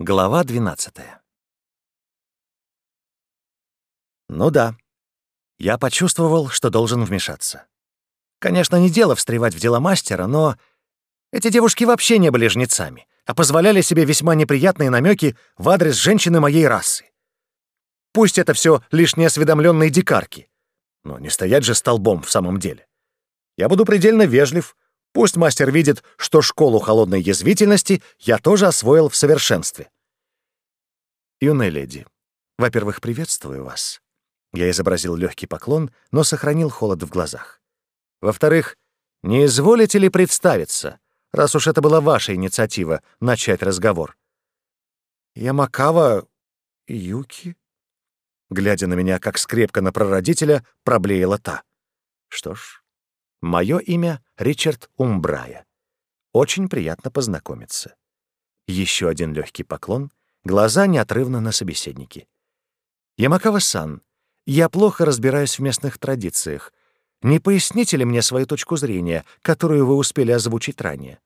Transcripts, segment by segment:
Глава 12 Ну да, я почувствовал, что должен вмешаться. Конечно, не дело встревать в дела мастера, но эти девушки вообще не были жнецами, а позволяли себе весьма неприятные намеки в адрес женщины моей расы. Пусть это все лишние неосведомленные дикарки, но не стоять же столбом в самом деле. Я буду предельно вежлив, Пусть мастер видит, что школу холодной язвительности я тоже освоил в совершенстве. Юная леди, во-первых, приветствую вас. Я изобразил легкий поклон, но сохранил холод в глазах. Во-вторых, не изволите ли представиться, раз уж это была ваша инициатива, начать разговор? Я Ямакава Юки? Глядя на меня, как скрепка на прародителя, проблеяла та. Что ж, Мое имя Ричард Умбрая. Очень приятно познакомиться. Еще один легкий поклон, глаза неотрывно на собеседнике. Ямакава-сан, я плохо разбираюсь в местных традициях. Не поясните ли мне свою точку зрения, которую вы успели озвучить ранее?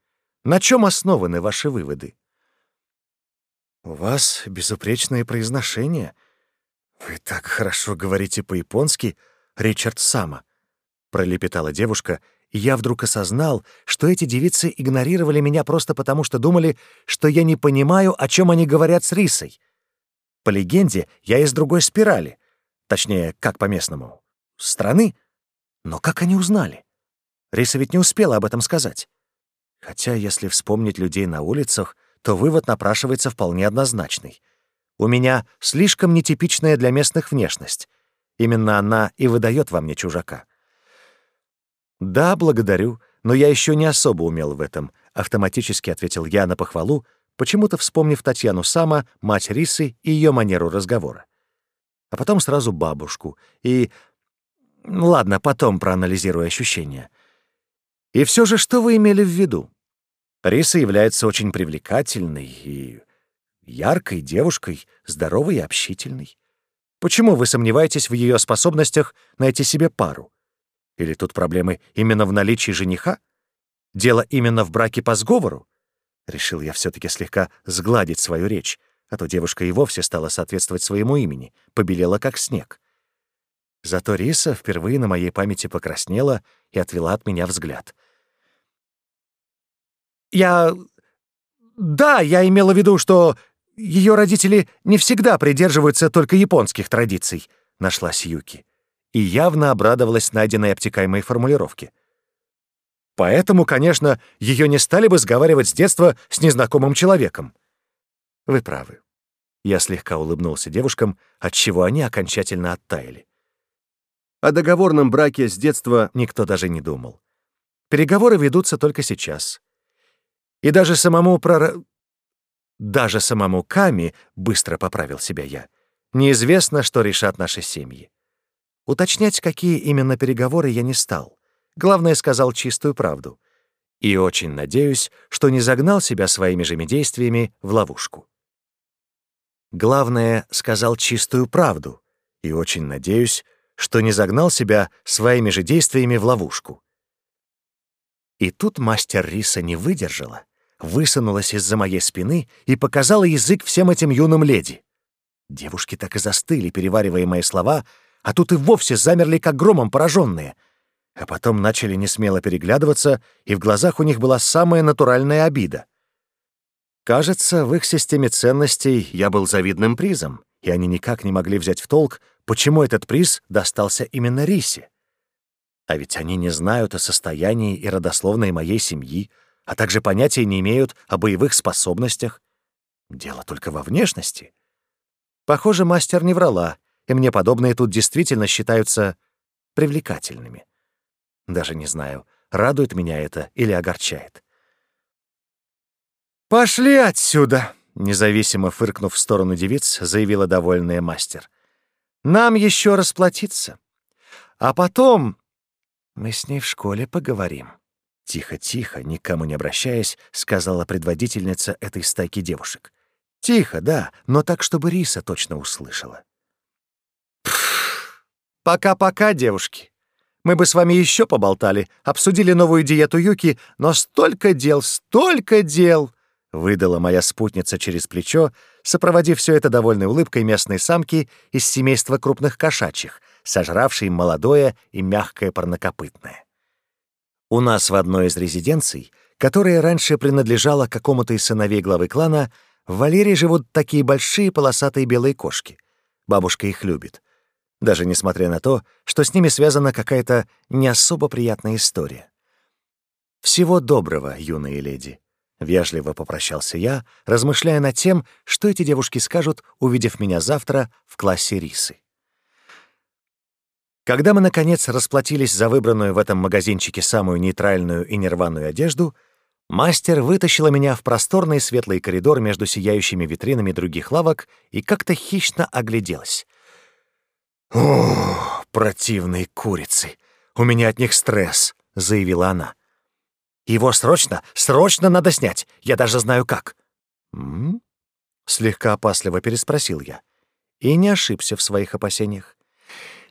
На чем основаны ваши выводы? У вас безупречное произношение. Вы так хорошо говорите по-японски, Ричард Сама. Пролепетала девушка, и я вдруг осознал, что эти девицы игнорировали меня просто потому, что думали, что я не понимаю, о чем они говорят с Рисой. По легенде, я из другой спирали. Точнее, как по-местному. Страны. Но как они узнали? Риса ведь не успела об этом сказать. Хотя, если вспомнить людей на улицах, то вывод напрашивается вполне однозначный. У меня слишком нетипичная для местных внешность. Именно она и выдает во мне чужака. «Да, благодарю, но я еще не особо умел в этом», — автоматически ответил я на похвалу, почему-то вспомнив Татьяну Сама, мать Рисы и ее манеру разговора. А потом сразу бабушку и... Ладно, потом проанализирую ощущения. И все же, что вы имели в виду? Риса является очень привлекательной и яркой девушкой, здоровой и общительной. Почему вы сомневаетесь в ее способностях найти себе пару? Или тут проблемы именно в наличии жениха? Дело именно в браке по сговору? Решил я все таки слегка сгладить свою речь, а то девушка и вовсе стала соответствовать своему имени, побелела как снег. Зато Риса впервые на моей памяти покраснела и отвела от меня взгляд. «Я... да, я имела в виду, что ее родители не всегда придерживаются только японских традиций», — нашлась Юки и явно обрадовалась найденной обтекаемой формулировке. Поэтому, конечно, ее не стали бы сговаривать с детства с незнакомым человеком. Вы правы. Я слегка улыбнулся девушкам, от чего они окончательно оттаяли. О договорном браке с детства никто даже не думал. Переговоры ведутся только сейчас. И даже самому прора... Даже самому Ками, быстро поправил себя я, неизвестно, что решат наши семьи. Уточнять, какие именно переговоры, я не стал. Главное, сказал чистую правду. И очень надеюсь, что не загнал себя своими же действиями в ловушку. Главное, сказал чистую правду. И очень надеюсь, что не загнал себя своими же действиями в ловушку. И тут мастер Риса не выдержала, высунулась из-за моей спины и показала язык всем этим юным леди. Девушки так и застыли, переваривая мои слова — а тут и вовсе замерли, как громом пораженные. А потом начали несмело переглядываться, и в глазах у них была самая натуральная обида. Кажется, в их системе ценностей я был завидным призом, и они никак не могли взять в толк, почему этот приз достался именно Рисе. А ведь они не знают о состоянии и родословной моей семьи, а также понятия не имеют о боевых способностях. Дело только во внешности. Похоже, мастер не врала, и мне подобные тут действительно считаются привлекательными. Даже не знаю, радует меня это или огорчает. «Пошли отсюда!» — независимо фыркнув в сторону девиц, заявила довольная мастер. «Нам еще расплатиться. А потом мы с ней в школе поговорим». Тихо-тихо, никому не обращаясь, сказала предводительница этой стайки девушек. «Тихо, да, но так, чтобы Риса точно услышала». Пока-пока, девушки. Мы бы с вами еще поболтали, обсудили новую диету Юки, но столько дел, столько дел!» — выдала моя спутница через плечо, сопроводив все это довольной улыбкой местной самки из семейства крупных кошачьих, сожравшей молодое и мягкое парнокопытное. У нас в одной из резиденций, которая раньше принадлежала какому-то из сыновей главы клана, в Валерии живут такие большие полосатые белые кошки. Бабушка их любит — даже несмотря на то, что с ними связана какая-то не особо приятная история. «Всего доброго, юные леди», — вежливо попрощался я, размышляя над тем, что эти девушки скажут, увидев меня завтра в классе рисы. Когда мы, наконец, расплатились за выбранную в этом магазинчике самую нейтральную и нерванную одежду, мастер вытащила меня в просторный светлый коридор между сияющими витринами других лавок и как-то хищно огляделась — «О, противные курицы! У меня от них стресс!» — заявила она. «Его срочно, срочно надо снять! Я даже знаю как!» «М?», слегка опасливо переспросил я. И не ошибся в своих опасениях.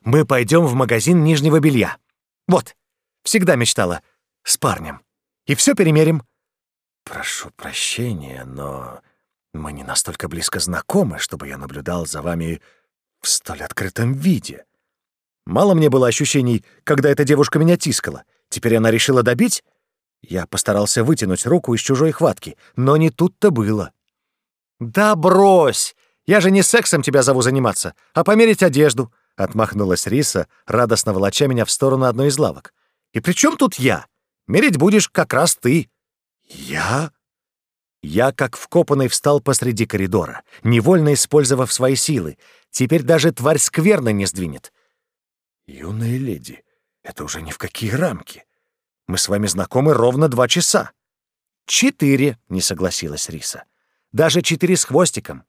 «Мы пойдем в магазин нижнего белья. Вот, всегда мечтала. С парнем. И все перемерим». «Прошу прощения, но мы не настолько близко знакомы, чтобы я наблюдал за вами столь открытом виде. Мало мне было ощущений, когда эта девушка меня тискала. Теперь она решила добить? Я постарался вытянуть руку из чужой хватки, но не тут-то было. «Да брось! Я же не сексом тебя зову заниматься, а померить одежду!» — отмахнулась Риса, радостно волоча меня в сторону одной из лавок. «И при чем тут я? Мерить будешь как раз ты!» «Я?» Я, как вкопанный, встал посреди коридора, невольно использовав свои силы. Теперь даже тварь скверно не сдвинет. «Юная леди, это уже ни в какие рамки. Мы с вами знакомы ровно два часа». «Четыре», — не согласилась Риса. «Даже четыре с хвостиком».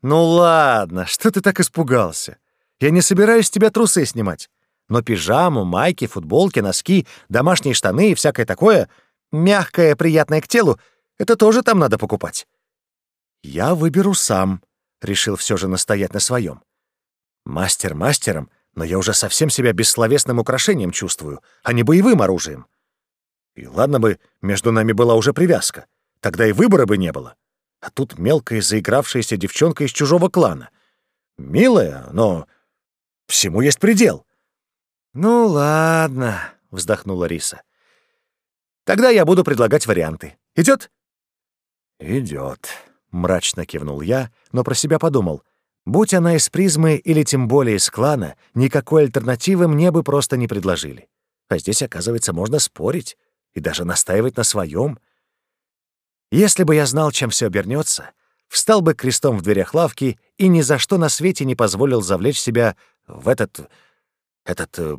«Ну ладно, что ты так испугался? Я не собираюсь с тебя трусы снимать. Но пижаму, майки, футболки, носки, домашние штаны и всякое такое, мягкое, приятное к телу — это тоже там надо покупать». «Я выберу сам», — решил все же настоять на своем. «Мастер мастером, но я уже совсем себя бессловесным украшением чувствую, а не боевым оружием. И ладно бы, между нами была уже привязка, тогда и выбора бы не было. А тут мелкая заигравшаяся девчонка из чужого клана. Милая, но всему есть предел». «Ну ладно», — вздохнула Риса. «Тогда я буду предлагать варианты. Идет? «Идет», — мрачно кивнул я, но про себя подумал. «Будь она из призмы или тем более из клана, никакой альтернативы мне бы просто не предложили. А здесь, оказывается, можно спорить и даже настаивать на своем. Если бы я знал, чем все обернется, встал бы крестом в дверях лавки и ни за что на свете не позволил завлечь себя в этот... этот э,